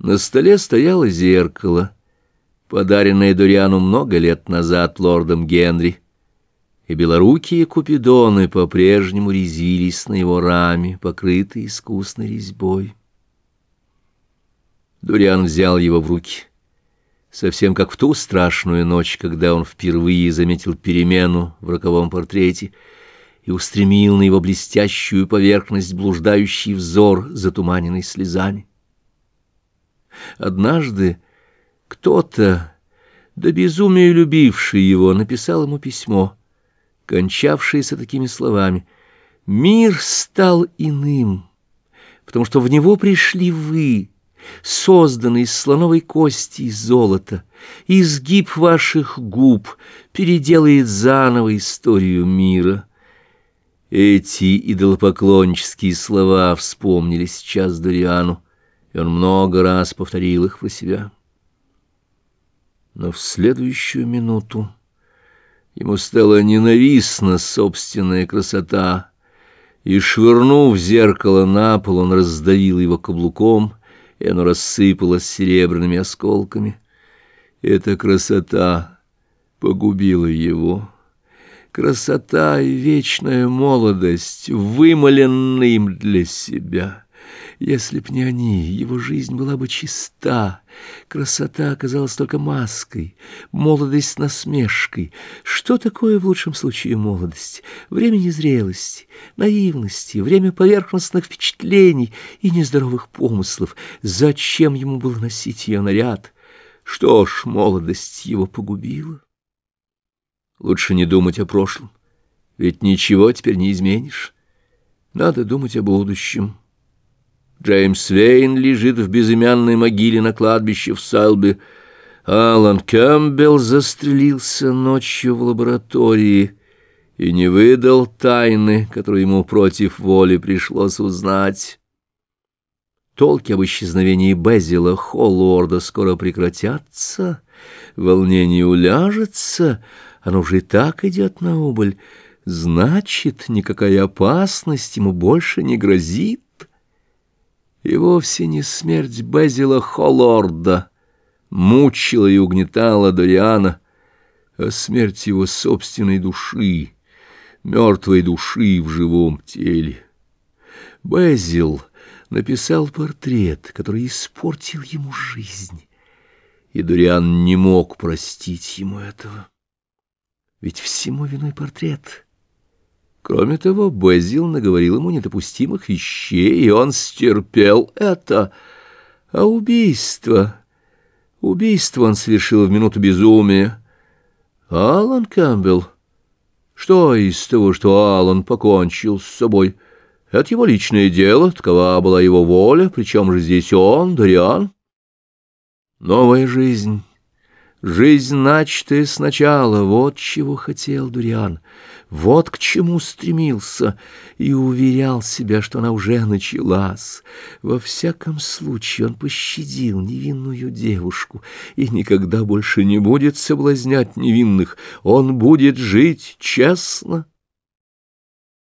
На столе стояло зеркало, подаренное Дуриану много лет назад лордом Генри, и белорукие купидоны по-прежнему резвились на его раме, покрытые искусной резьбой. Дуриан взял его в руки, совсем как в ту страшную ночь, когда он впервые заметил перемену в роковом портрете и устремил на его блестящую поверхность блуждающий взор, затуманенный слезами. Однажды кто-то, до безумия любивший его, написал ему письмо, кончавшееся такими словами. «Мир стал иным, потому что в него пришли вы, созданный из слоновой кости и золота, изгиб ваших губ переделает заново историю мира». Эти идолопоклоннические слова вспомнили сейчас Дориану и он много раз повторил их про себя. Но в следующую минуту ему стала ненавистна собственная красота, и, швырнув зеркало на пол, он раздавил его каблуком, и оно рассыпалось серебряными осколками. Эта красота погубила его. Красота и вечная молодость, вымоленные им для себя — если б не они, его жизнь была бы чиста. Красота оказалась только маской, молодость насмешкой. Что такое в лучшем случае молодость? Время незрелости, наивности, время поверхностных впечатлений и нездоровых помыслов. Зачем ему было носить ее наряд? Что ж, молодость его погубила. Лучше не думать о прошлом, ведь ничего теперь не изменишь. Надо думать о будущем. Джеймс Вейн лежит в безымянной могиле на кладбище в Салбе. Алан Кэмпбелл застрелился ночью в лаборатории и не выдал тайны, которую ему против воли пришлось узнать. Толки об исчезновении Безила Холлорда скоро прекратятся, волнение уляжется, оно уже и так идет на убыль. Значит, никакая опасность ему больше не грозит. И вовсе не смерть Безила Холлорда мучила и угнетала Дориана, а смерть его собственной души, мертвой души в живом теле. Безил написал портрет, который испортил ему жизнь, и Дориан не мог простить ему этого. Ведь всему виной портрет — Кроме того, Базил наговорил ему недопустимых вещей, и он стерпел это. А убийство... Убийство он совершил в минуту безумия. Алан Кэмпбелл... Что из того, что Алан покончил с собой? Это его личное дело, такова была его воля, причем же здесь он, Дориан. Новая жизнь... Жизнь, начатая сначала, вот чего хотел Дуриан, вот к чему стремился, и уверял себя, что она уже началась. Во всяком случае он пощадил невинную девушку и никогда больше не будет соблазнять невинных, он будет жить честно.